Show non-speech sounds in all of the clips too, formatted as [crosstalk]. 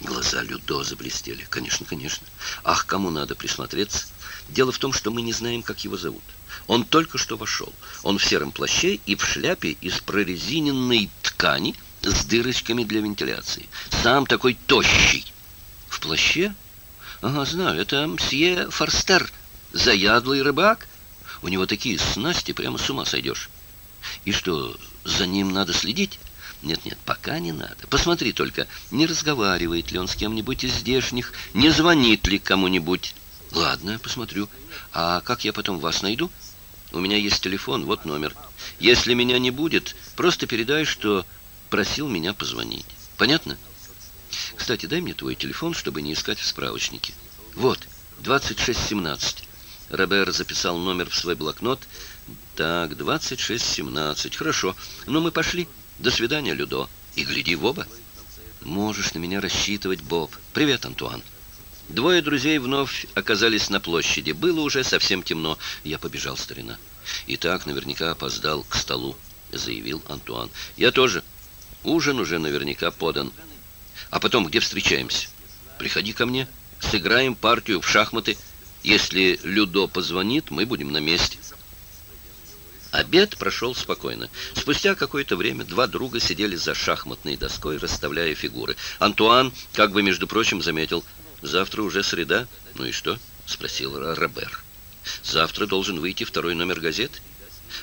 Глаза Людоза блестели. Конечно, конечно. Ах, кому надо присмотреться? Дело в том, что мы не знаем, как его зовут. Он только что вошел. Он в сером плаще и в шляпе из прорезиненной ткани с дырочками для вентиляции. Сам такой тощий. В плаще? Ага, знаю, это мсье Форстер, заядлый рыбак. У него такие снасти, прямо с ума сойдешь. И что, за ним надо следить? Нет, нет, пока не надо. Посмотри только, не разговаривает ли он с кем-нибудь из здешних, не звонит ли кому-нибудь. Ладно, посмотрю. А как я потом вас найду? У меня есть телефон, вот номер. Если меня не будет, просто передай, что просил меня позвонить. Понятно? Кстати, дай мне твой телефон, чтобы не искать в справочнике. Вот, 2617. Робер записал номер в свой блокнот. Так, 2617. Хорошо. Ну, мы пошли. До свидания, Людо. И гляди в оба. Можешь на меня рассчитывать, Боб. Привет, Антуан. Двое друзей вновь оказались на площади. Было уже совсем темно. Я побежал, старина. И так наверняка опоздал к столу, заявил Антуан. Я тоже. Ужин уже наверняка подан. А потом где встречаемся? Приходи ко мне. Сыграем партию в шахматы. Если Людо позвонит, мы будем на месте. Обед прошел спокойно. Спустя какое-то время два друга сидели за шахматной доской, расставляя фигуры. Антуан, как бы, между прочим, заметил, «Завтра уже среда». «Ну и что?» — спросил Робер. «Завтра должен выйти второй номер газет?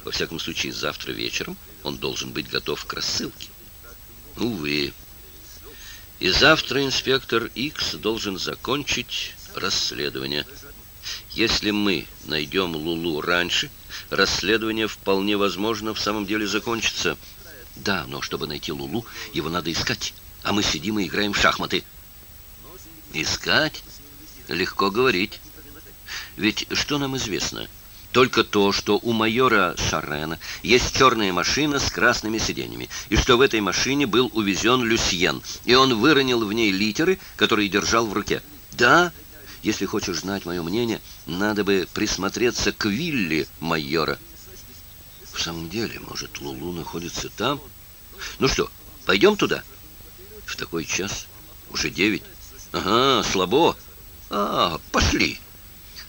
Во всяком случае, завтра вечером он должен быть готов к рассылке». «Увы». «И завтра инспектор Икс должен закончить расследование. Если мы найдем Лулу раньше...» расследование вполне возможно в самом деле закончится. Да, но чтобы найти Лулу, его надо искать. А мы сидим и играем в шахматы. Искать? Легко говорить. Ведь что нам известно? Только то, что у майора Шарена есть черная машина с красными сиденьями, и что в этой машине был увезен Люсьен, и он выронил в ней литеры, которые держал в руке. Да, если хочешь знать мое мнение, надо бы присмотреться к вилле майора. В самом деле, может, Лулу находится там? Ну что, пойдем туда? В такой час? Уже девять? Ага, слабо. А, пошли.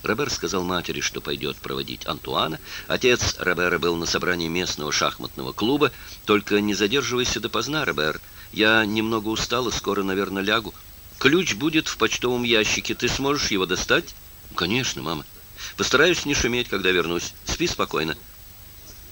Робер сказал матери, что пойдет проводить Антуана. Отец Робера был на собрании местного шахматного клуба. Только не задерживайся допоздна, Робер. Я немного устал и скоро, наверное, лягу. Ключ будет в почтовом ящике. Ты сможешь его достать? Конечно, мама. Постараюсь не шуметь, когда вернусь. Спи спокойно.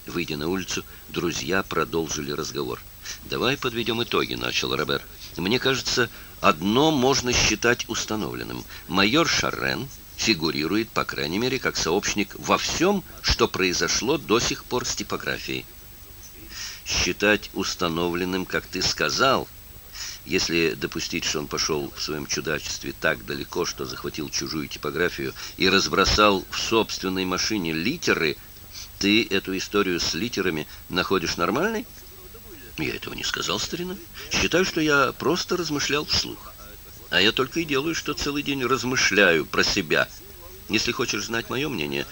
Выйдя на улицу, друзья продолжили разговор. «Давай подведем итоги», — начал Робер. «Мне кажется, одно можно считать установленным. Майор Шаррен фигурирует, по крайней мере, как сообщник во всем, что произошло до сих пор с типографией». «Считать установленным, как ты сказал», если допустить, что он пошел в своем чудачестве так далеко, что захватил чужую типографию и разбросал в собственной машине литеры, ты эту историю с литерами находишь нормальной? Я этого не сказал, старина. Считаю, что я просто размышлял вслух. А я только и делаю, что целый день размышляю про себя. Если хочешь знать мое мнение,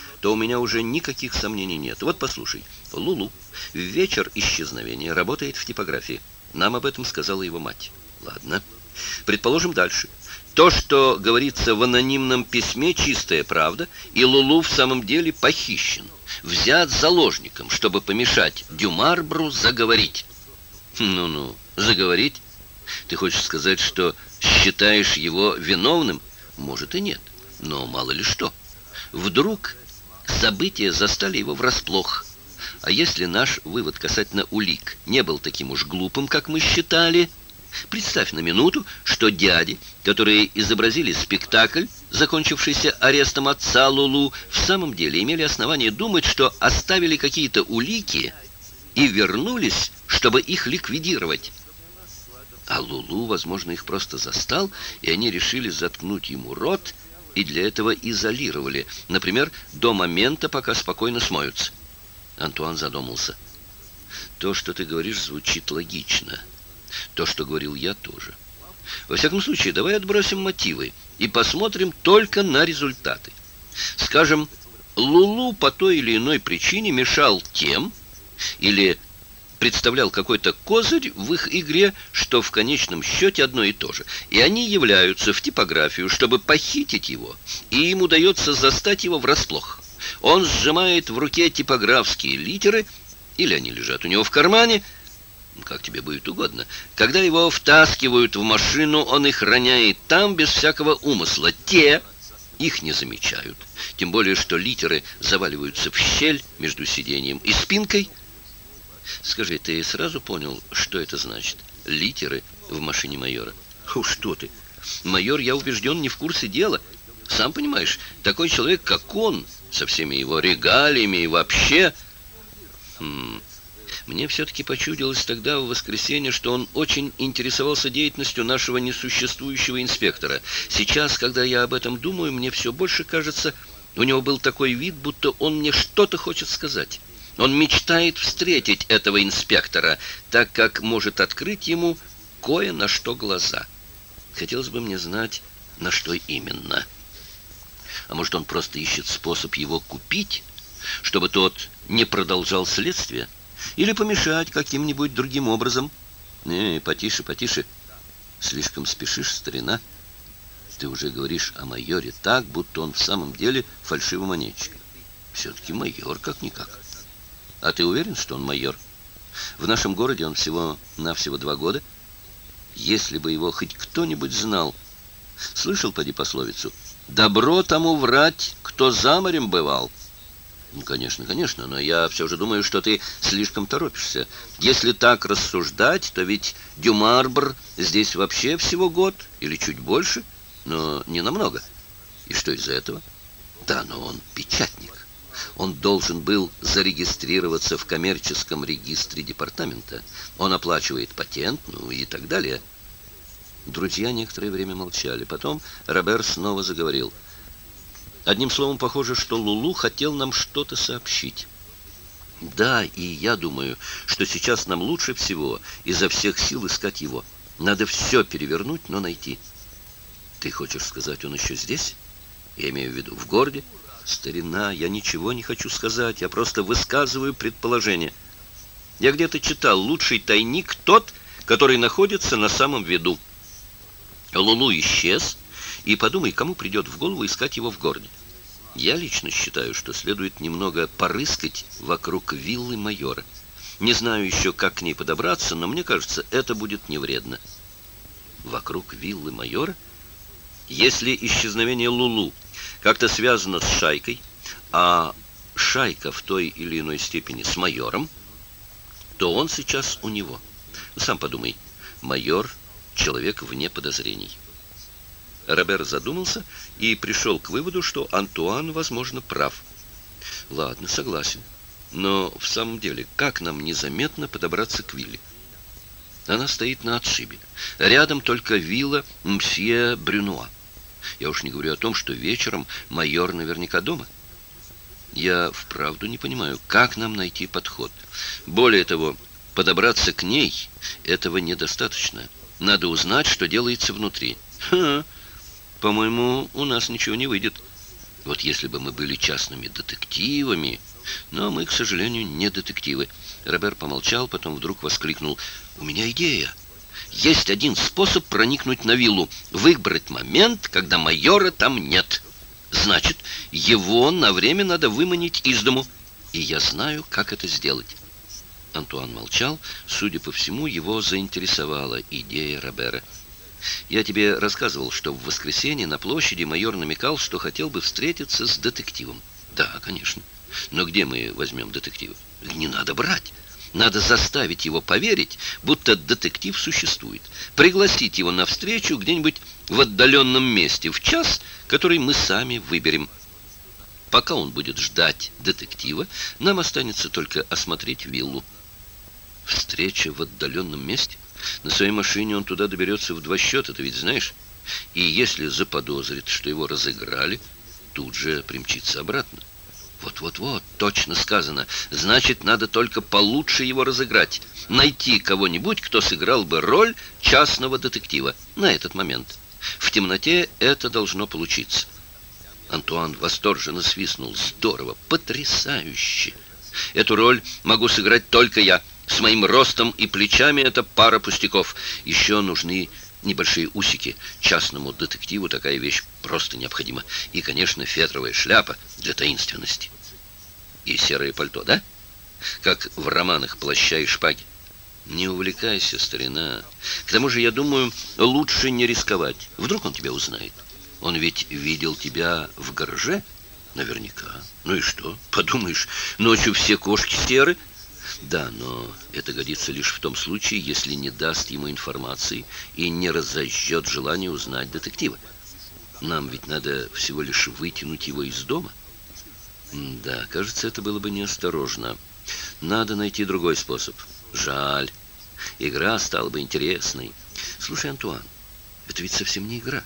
Ладно. Предположим дальше. То, что говорится в анонимном письме, чистая правда, и Лулу в самом деле похищен, взят заложником, чтобы помешать Дюмарбру заговорить. Ну-ну, заговорить? Ты хочешь сказать, что считаешь его виновным? Может и нет, но мало ли что. Вдруг события застали его врасплох. А если наш вывод касательно улик не был таким уж глупым, как мы считали... Представь на минуту, что дяди, которые изобразили спектакль, закончившийся арестом отца Лулу, в самом деле имели основание думать, что оставили какие-то улики и вернулись, чтобы их ликвидировать. А Лулу, возможно, их просто застал, и они решили заткнуть ему рот и для этого изолировали, например, до момента, пока спокойно смоются. Антуан задумался. «То, что ты говоришь, звучит логично» то, что говорил я тоже. Во всяком случае, давай отбросим мотивы и посмотрим только на результаты. Скажем, Лулу по той или иной причине мешал тем или представлял какой-то козырь в их игре, что в конечном счете одно и то же. И они являются в типографию, чтобы похитить его, и им удается застать его врасплох. Он сжимает в руке типографские литеры, или они лежат у него в кармане, как тебе будет угодно. Когда его втаскивают в машину, он их роняет там без всякого умысла. Те их не замечают. Тем более, что литеры заваливаются в щель между сиденьем и спинкой. Скажи, ты сразу понял, что это значит? Литеры в машине майора. О, что ты! Майор, я убежден, не в курсе дела. Сам понимаешь, такой человек, как он, со всеми его регалиями и вообще... Хм... Мне все-таки почудилось тогда в воскресенье, что он очень интересовался деятельностью нашего несуществующего инспектора. Сейчас, когда я об этом думаю, мне все больше кажется, у него был такой вид, будто он мне что-то хочет сказать. Он мечтает встретить этого инспектора, так как может открыть ему кое на что глаза. Хотелось бы мне знать, на что именно. А может, он просто ищет способ его купить, чтобы тот не продолжал следствие?» Или помешать каким-нибудь другим образом. Не, потише, потише. Слишком спешишь, старина. Ты уже говоришь о майоре так, будто он в самом деле фальшивомонетчик. Все-таки майор, как-никак. А ты уверен, что он майор? В нашем городе он всего-навсего два года. Если бы его хоть кто-нибудь знал... Слышал, поди, пословицу? «Добро тому врать, кто за морем бывал». Ну, «Конечно, конечно, но я все же думаю, что ты слишком торопишься. Если так рассуждать, то ведь Дюмарбр здесь вообще всего год или чуть больше, но не намного. И что из за этого? Да, но он печатник. Он должен был зарегистрироваться в коммерческом регистре департамента. Он оплачивает патент, ну и так далее». Друзья некоторое время молчали. Потом Робер снова заговорил – Одним словом, похоже, что Лулу хотел нам что-то сообщить. Да, и я думаю, что сейчас нам лучше всего изо всех сил искать его. Надо все перевернуть, но найти. Ты хочешь сказать, он еще здесь? Я имею в виду, в городе? Старина, я ничего не хочу сказать, я просто высказываю предположение. Я где-то читал, лучший тайник тот, который находится на самом виду. Лулу исчез, и подумай, кому придет в голову искать его в городе. Я лично считаю, что следует немного порыскать вокруг виллы майора. Не знаю еще, как к ней подобраться, но мне кажется, это будет не вредно. Вокруг виллы майора? Если исчезновение Лулу как-то связано с шайкой, а шайка в той или иной степени с майором, то он сейчас у него. Сам подумай, майор — человек вне подозрений. Робер задумался и пришел к выводу, что Антуан, возможно, прав. Ладно, согласен. Но в самом деле, как нам незаметно подобраться к Вилле? Она стоит на отшибе. Рядом только вилла мсье Брюнуа. Я уж не говорю о том, что вечером майор наверняка дома. Я вправду не понимаю, как нам найти подход. Более того, подобраться к ней этого недостаточно. Надо узнать, что делается внутри. Ха-ха! По-моему, у нас ничего не выйдет. Вот если бы мы были частными детективами... Но мы, к сожалению, не детективы. Робер помолчал, потом вдруг воскликнул. «У меня идея. Есть один способ проникнуть на виллу. Выбрать момент, когда майора там нет. Значит, его на время надо выманить из дому. И я знаю, как это сделать». Антуан молчал. Судя по всему, его заинтересовала идея Робера. Я тебе рассказывал, что в воскресенье на площади майор намекал, что хотел бы встретиться с детективом. Да, конечно. Но где мы возьмем детектива? Не надо брать. Надо заставить его поверить, будто детектив существует. Пригласить его на встречу где-нибудь в отдаленном месте в час, который мы сами выберем. Пока он будет ждать детектива, нам останется только осмотреть виллу. Встреча в отдаленном месте – на своей машине он туда доберется в два счета, ты ведь знаешь? И если заподозрит, что его разыграли, тут же примчится обратно. Вот-вот-вот, точно сказано. Значит, надо только получше его разыграть. Найти кого-нибудь, кто сыграл бы роль частного детектива на этот момент. В темноте это должно получиться. Антуан восторженно свистнул. Здорово, потрясающе. Эту роль могу сыграть только я. С моим ростом и плечами это пара пустяков. Еще нужны небольшие усики. Частному детективу такая вещь просто необходима. И, конечно, фетровая шляпа для таинственности. И серое пальто, да? Как в романах «Плаща и шпаги». Не увлекайся, старина. К тому же, я думаю, лучше не рисковать. Вдруг он тебя узнает. Он ведь видел тебя в гараже? Наверняка. Ну и что? Подумаешь, ночью все кошки серы, да, но это годится лишь в том случае, если не даст ему информации и не разожжет желание узнать детектива. Нам ведь надо всего лишь вытянуть его из дома. Да, кажется, это было бы неосторожно. Надо найти другой способ. Жаль. Игра стала бы интересной. Слушай, Антуан, это ведь совсем не игра.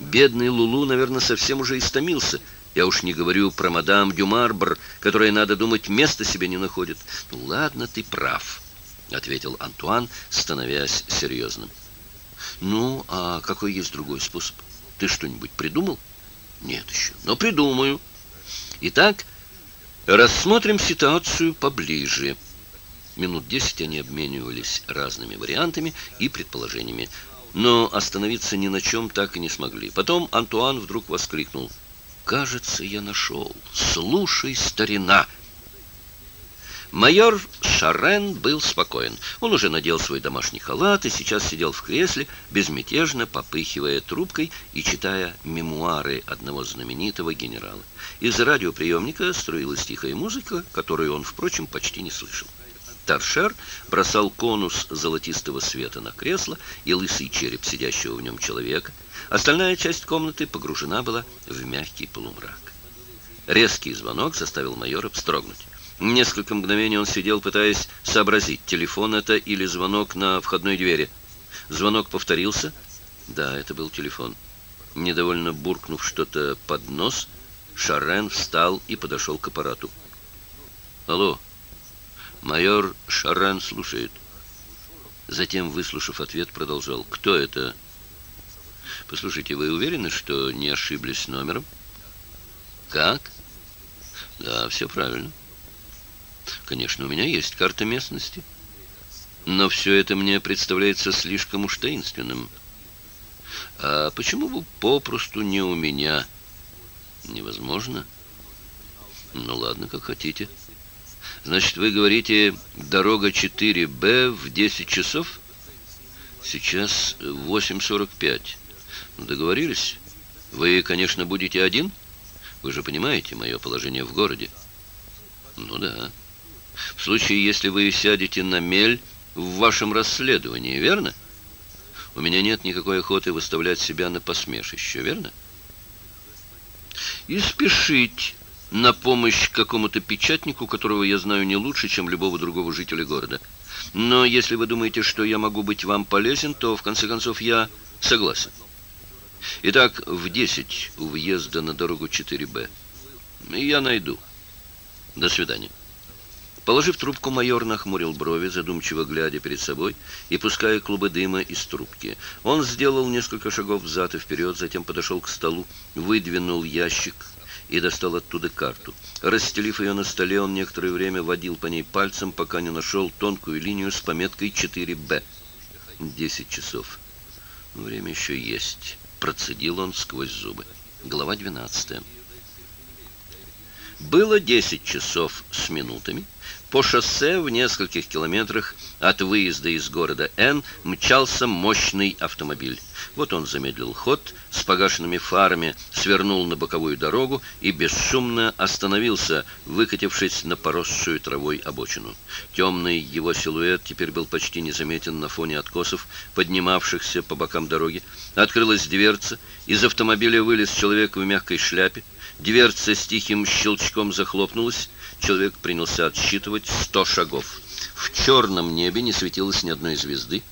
Бедный Лулу, наверное, совсем уже истомился – я уж не говорю про мадам Дюмарбр, которая, надо думать, места себе не находит. Ну ладно, ты прав, ответил Антуан, становясь серьезным. Ну, а какой есть другой способ? Ты что-нибудь придумал? Нет еще, но придумаю. Итак, рассмотрим ситуацию поближе. Минут десять они обменивались разными вариантами и предположениями, но остановиться ни на чем так и не смогли. Потом Антуан вдруг воскликнул – Кажется, я нашел. Слушай, старина!» Майор Шарен был спокоен. Он уже надел свой домашний халат и сейчас сидел в кресле, безмятежно попыхивая трубкой и читая мемуары одного знаменитого генерала. Из радиоприемника струилась тихая музыка, которую он, впрочем, почти не слышал. Торшер бросал конус золотистого света на кресло и лысый череп сидящего в нем человека. Остальная часть комнаты погружена была в мягкий полумрак. Резкий звонок заставил майора встрогнуть. Несколько мгновений он сидел, пытаясь сообразить, телефон это или звонок на входной двери. Звонок повторился. Да, это был телефон. Недовольно буркнув что-то под нос, Шарен встал и подошел к аппарату. «Алло!» Майор Шаран слушает. Затем, выслушав ответ, продолжал. «Кто это?» «Послушайте, вы уверены, что не ошиблись номером?» «Как?» «Да, все правильно». «Конечно, у меня есть карта местности. Но все это мне представляется слишком уж таинственным». «А почему бы попросту не у меня?» «Невозможно». «Ну ладно, как хотите». Значит, вы говорите, дорога 4Б в 10 часов? Сейчас 8.45. Ну, договорились? Вы, конечно, будете один? Вы же понимаете мое положение в городе. Ну да. В случае, если вы сядете на мель в вашем расследовании, верно? У меня нет никакой охоты выставлять себя на посмешище, верно? И спешить на помощь какому-то печатнику, которого я знаю не лучше, чем любого другого жителя города. Но если вы думаете, что я могу быть вам полезен, то, в конце концов, я согласен. Итак, в 10 у въезда на дорогу 4Б. Я найду. До свидания. Положив трубку, майор нахмурил брови, задумчиво глядя перед собой и пуская клубы дыма из трубки. Он сделал несколько шагов взад и вперед, затем подошел к столу, выдвинул ящик, и достал оттуда карту. Расстелив ее на столе, он некоторое время водил по ней пальцем, пока не нашел тонкую линию с пометкой 4Б. 10 часов. Время еще есть. Процедил он сквозь зубы. Глава 12. Было 10 часов с минутами. По шоссе в нескольких километрах от выезда из города Н мчался мощный автомобиль. Вот он замедлил ход с погашенными фарами, свернул на боковую дорогу и бесшумно остановился, выкатившись на поросшую травой обочину. Темный его силуэт теперь был почти незаметен на фоне откосов, поднимавшихся по бокам дороги. Открылась дверца, из автомобиля вылез человек в мягкой шляпе, Дверца с тихим щелчком захлопнулась. Человек принялся отсчитывать сто шагов. В черном небе не светилось ни одной звезды.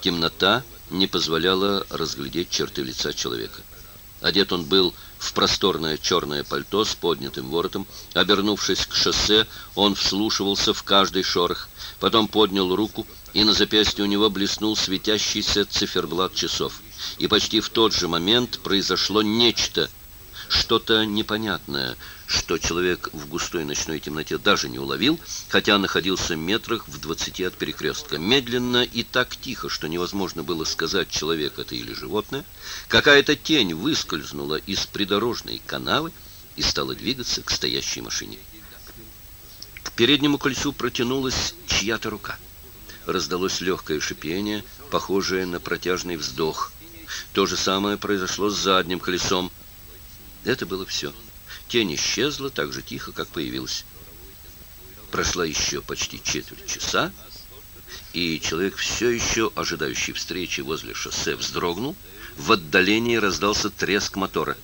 Темнота не позволяло разглядеть черты лица человека. Одет он был в просторное черное пальто с поднятым воротом. Обернувшись к шоссе, он вслушивался в каждый шорох. Потом поднял руку, и на запястье у него блеснул светящийся циферблат часов. И почти в тот же момент произошло нечто, что-то непонятное, что человек в густой ночной темноте даже не уловил, хотя находился метрах в двадцати от перекрестка. Медленно и так тихо, что невозможно было сказать, человек это или животное, какая-то тень выскользнула из придорожной канавы и стала двигаться к стоящей машине. К переднему кольцу протянулась чья-то рука. Раздалось легкое шипение, похожее на протяжный вздох. То же самое произошло с задним колесом. Это было все. Тень исчезла так же тихо, как появилась. Прошла еще почти четверть часа, и человек, все еще ожидающий встречи возле шоссе, вздрогнул. В отдалении раздался треск мотора.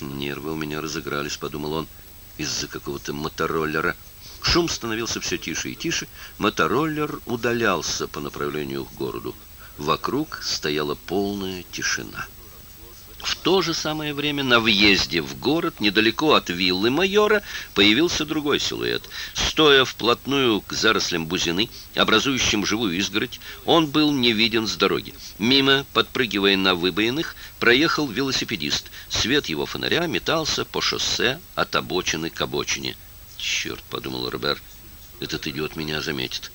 «Нервы у меня разыгрались», — подумал он, — «из-за какого-то мотороллера». Шум становился все тише и тише. Мотороллер удалялся по направлению к городу. Вокруг стояла полная тишина то же самое время на въезде в город, недалеко от виллы майора, появился другой силуэт. Стоя вплотную к зарослям бузины, образующим живую изгородь, он был не виден с дороги. Мимо, подпрыгивая на выбоинах, проехал велосипедист. Свет его фонаря метался по шоссе от обочины к обочине. «Черт», — подумал Роберт, — «этот идиот меня заметит».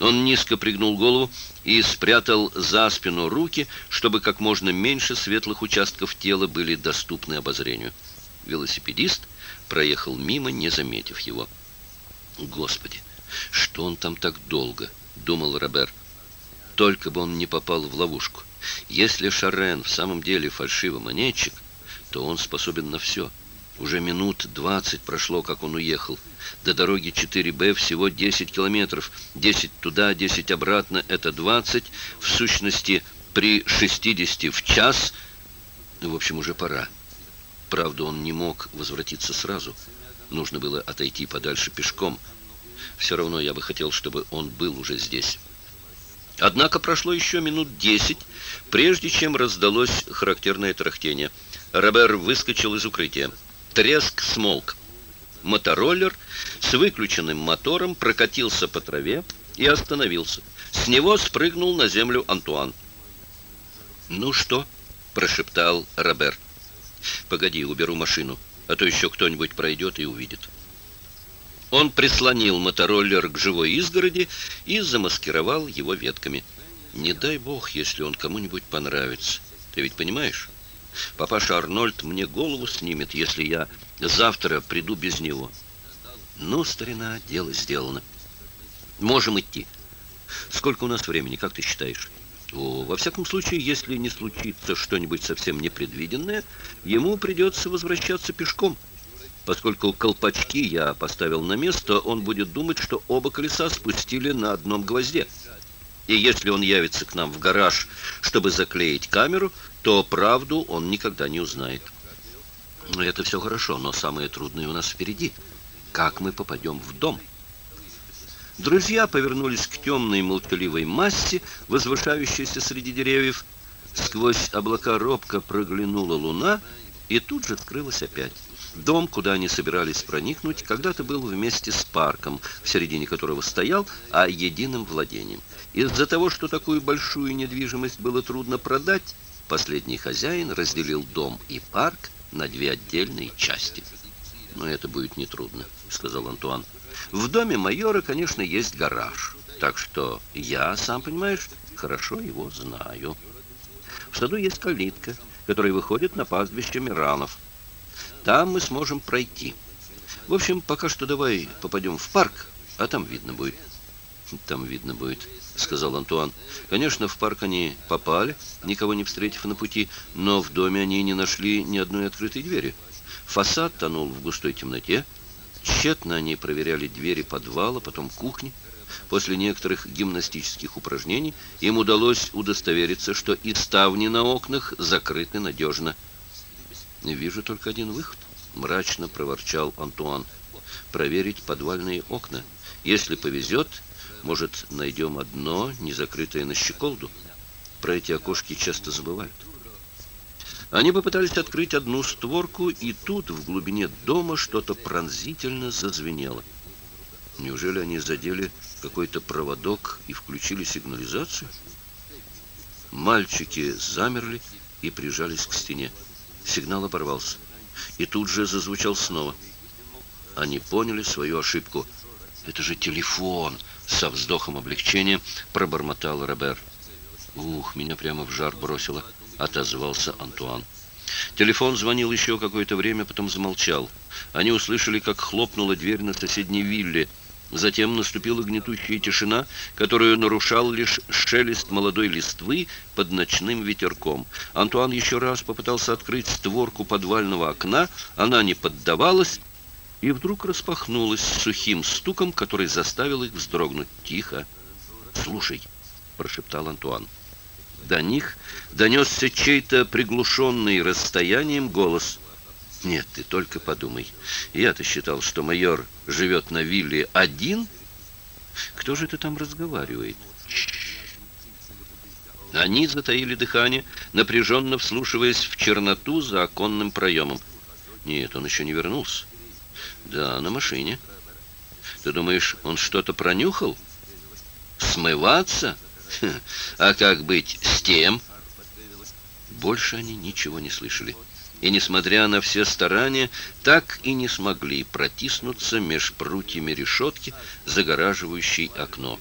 Он низко пригнул голову и спрятал за спину руки, чтобы как можно меньше светлых участков тела были доступны обозрению. Велосипедист проехал мимо, не заметив его. «Господи, что он там так долго?» — думал Робер. «Только бы он не попал в ловушку. Если Шарен в самом деле фальшивомонетчик, то он способен на все. Уже минут двадцать прошло, как он уехал». До дороги 4Б всего 10 километров, 10 туда, 10 обратно, это 20. В сущности, при 60 в час, ну, в общем, уже пора. Правда, он не мог возвратиться сразу. Нужно было отойти подальше пешком. Все равно я бы хотел, чтобы он был уже здесь. Однако прошло еще минут десять, прежде чем раздалось характерное тарахтение. Робер выскочил из укрытия. Треск смолк. Мотороллер с выключенным мотором прокатился по траве и остановился. С него спрыгнул на землю Антуан. «Ну что?» – прошептал Робер. «Погоди, уберу машину, а то еще кто-нибудь пройдет и увидит». Он прислонил мотороллер к живой изгороди и замаскировал его ветками. «Не дай бог, если он кому-нибудь понравится. Ты ведь понимаешь? Папаша Арнольд мне голову снимет, если я завтра приду без него». Ну, старина, дело сделано. Можем идти. Сколько у нас времени, как ты считаешь? О, во всяком случае, если не случится что-нибудь совсем непредвиденное, ему придется возвращаться пешком. Поскольку колпачки я поставил на место, он будет думать, что оба колеса спустили на одном гвозде. И если он явится к нам в гараж, чтобы заклеить камеру, то правду он никогда не узнает. Ну, это все хорошо, но самое трудное у нас впереди – как мы попадем в дом. Друзья повернулись к темной молчаливой массе, возвышающейся среди деревьев. Сквозь облака робко проглянула луна и тут же скрылась опять. Дом, куда они собирались проникнуть, когда-то был вместе с парком, в середине которого стоял, а единым владением. Из-за того, что такую большую недвижимость было трудно продать, последний хозяин разделил дом и парк на две отдельные части. Но это будет нетрудно. трудно сказал Антуан. «В доме майора, конечно, есть гараж, так что я, сам понимаешь, хорошо его знаю. В саду есть калитка, которая выходит на пастбище Миранов. Там мы сможем пройти. В общем, пока что давай попадем в парк, а там видно будет». «Там видно будет», — сказал Антуан. «Конечно, в парк они попали, никого не встретив на пути, но в доме они не нашли ни одной открытой двери. Фасад тонул в густой темноте». Тщетно они проверяли двери подвала, потом кухни. После некоторых гимнастических упражнений им удалось удостовериться, что и ставни на окнах закрыты надежно. «Вижу только один выход», — мрачно проворчал Антуан. «Проверить подвальные окна. Если повезет, может, найдем одно, незакрытое на щеколду. Про эти окошки часто забывают». Они попытались открыть одну створку, и тут в глубине дома что-то пронзительно зазвенело. Неужели они задели какой-то проводок и включили сигнализацию? Мальчики замерли и прижались к стене. Сигнал оборвался. И тут же зазвучал снова. Они поняли свою ошибку. «Это же телефон!» — со вздохом облегчения пробормотал Робер. «Ух, меня прямо в жар бросило!» отозвался Антуан. Телефон звонил еще какое-то время, потом замолчал. Они услышали, как хлопнула дверь на соседней вилле. Затем наступила гнетущая тишина, которую нарушал лишь шелест молодой листвы под ночным ветерком. Антуан еще раз попытался открыть створку подвального окна, она не поддавалась, и вдруг распахнулась с сухим стуком, который заставил их вздрогнуть. «Тихо! Слушай!» – прошептал Антуан до них донесся чей-то приглушенный расстоянием голос. «Нет, ты только подумай. Я-то считал, что майор живет на вилле один. Кто же это там разговаривает?» Они затаили дыхание, напряженно вслушиваясь в черноту за оконным проемом. «Нет, он еще не вернулся». «Да, на машине». «Ты думаешь, он что-то пронюхал?» «Смываться?» [laughs] А как быть с тем? Больше они ничего не слышали. И, несмотря на все старания, так и не смогли протиснуться меж прутьями решетки, загораживающей окно.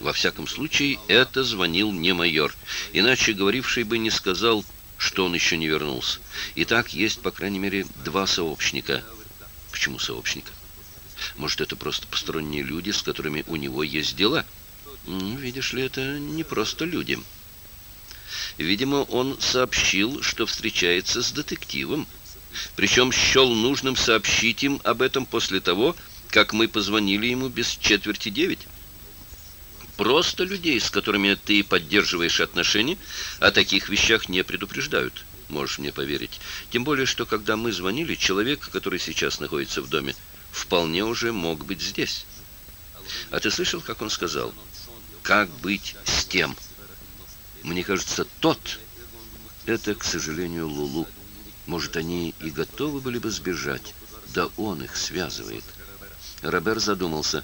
Во всяком случае, это звонил не майор, иначе говоривший бы не сказал, что он еще не вернулся. Итак, есть, по крайней мере, два сообщника. Почему сообщника? Может, это просто посторонние люди, с которыми у него есть дела? — Видишь ли, это не просто людям. Видимо, он сообщил, что встречается с детективом. Причем счел нужным сообщить им об этом после того, как мы позвонили ему без четверти девять. Просто людей, с которыми ты поддерживаешь отношения, о таких вещах не предупреждают. Можешь мне поверить. Тем более, что когда мы звонили, человек, который сейчас находится в доме, вполне уже мог быть здесь. А ты слышал, как он сказал? как быть с тем? Мне кажется, тот... Это, к сожалению, Лулу. Может, они и готовы были бы сбежать. Да он их связывает. Робер задумался.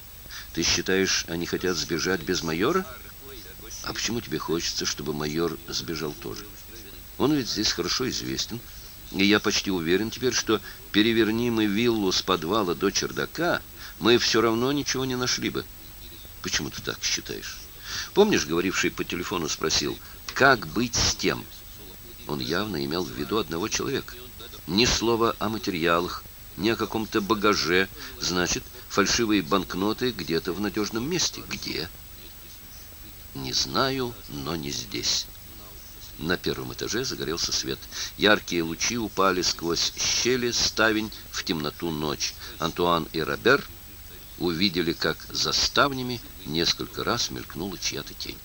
Ты считаешь, они хотят сбежать без майора? А почему тебе хочется, чтобы майор сбежал тоже? Он ведь здесь хорошо известен. И я почти уверен теперь, что переверни мы виллу с подвала до чердака, мы все равно ничего не нашли бы. Почему ты так считаешь? Помнишь, говоривший по телефону спросил, как быть с тем? Он явно имел в виду одного человека. Ни слова о материалах, ни о каком-то багаже. Значит, фальшивые банкноты где-то в надежном месте. Где? Не знаю, но не здесь. На первом этаже загорелся свет. Яркие лучи упали сквозь щели ставень в темноту ночь. Антуан и Робер увидели, как за ставнями несколько раз мелькнула чья-то тень.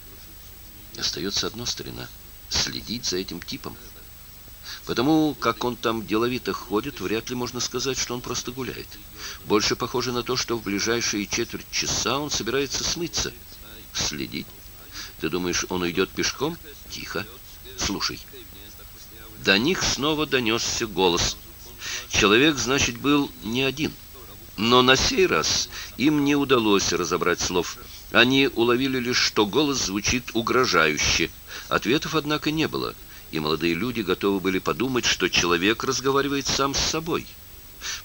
Остается одно, старина, следить за этим типом. Потому как он там деловито ходит, вряд ли можно сказать, что он просто гуляет. Больше похоже на то, что в ближайшие четверть часа он собирается смыться. Следить? Ты думаешь, он уйдет пешком? Тихо. Слушай. До них снова донесся голос. Человек, значит, был не один — но на сей раз им не удалось разобрать слов. Они уловили лишь, что голос звучит угрожающе. Ответов, однако, не было, и молодые люди готовы были подумать, что человек разговаривает сам с собой.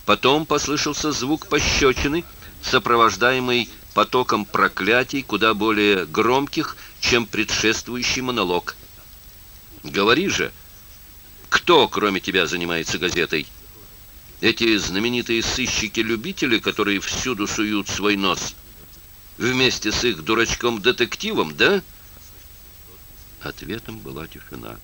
Потом послышался звук пощечины, сопровождаемый потоком проклятий, куда более громких, чем предшествующий монолог. «Говори же, кто, кроме тебя, занимается газетой?» Эти знаменитые сыщики-любители, которые всюду суют свой нос. Вместе с их дурачком-детективом, да?» Ответом была тишина.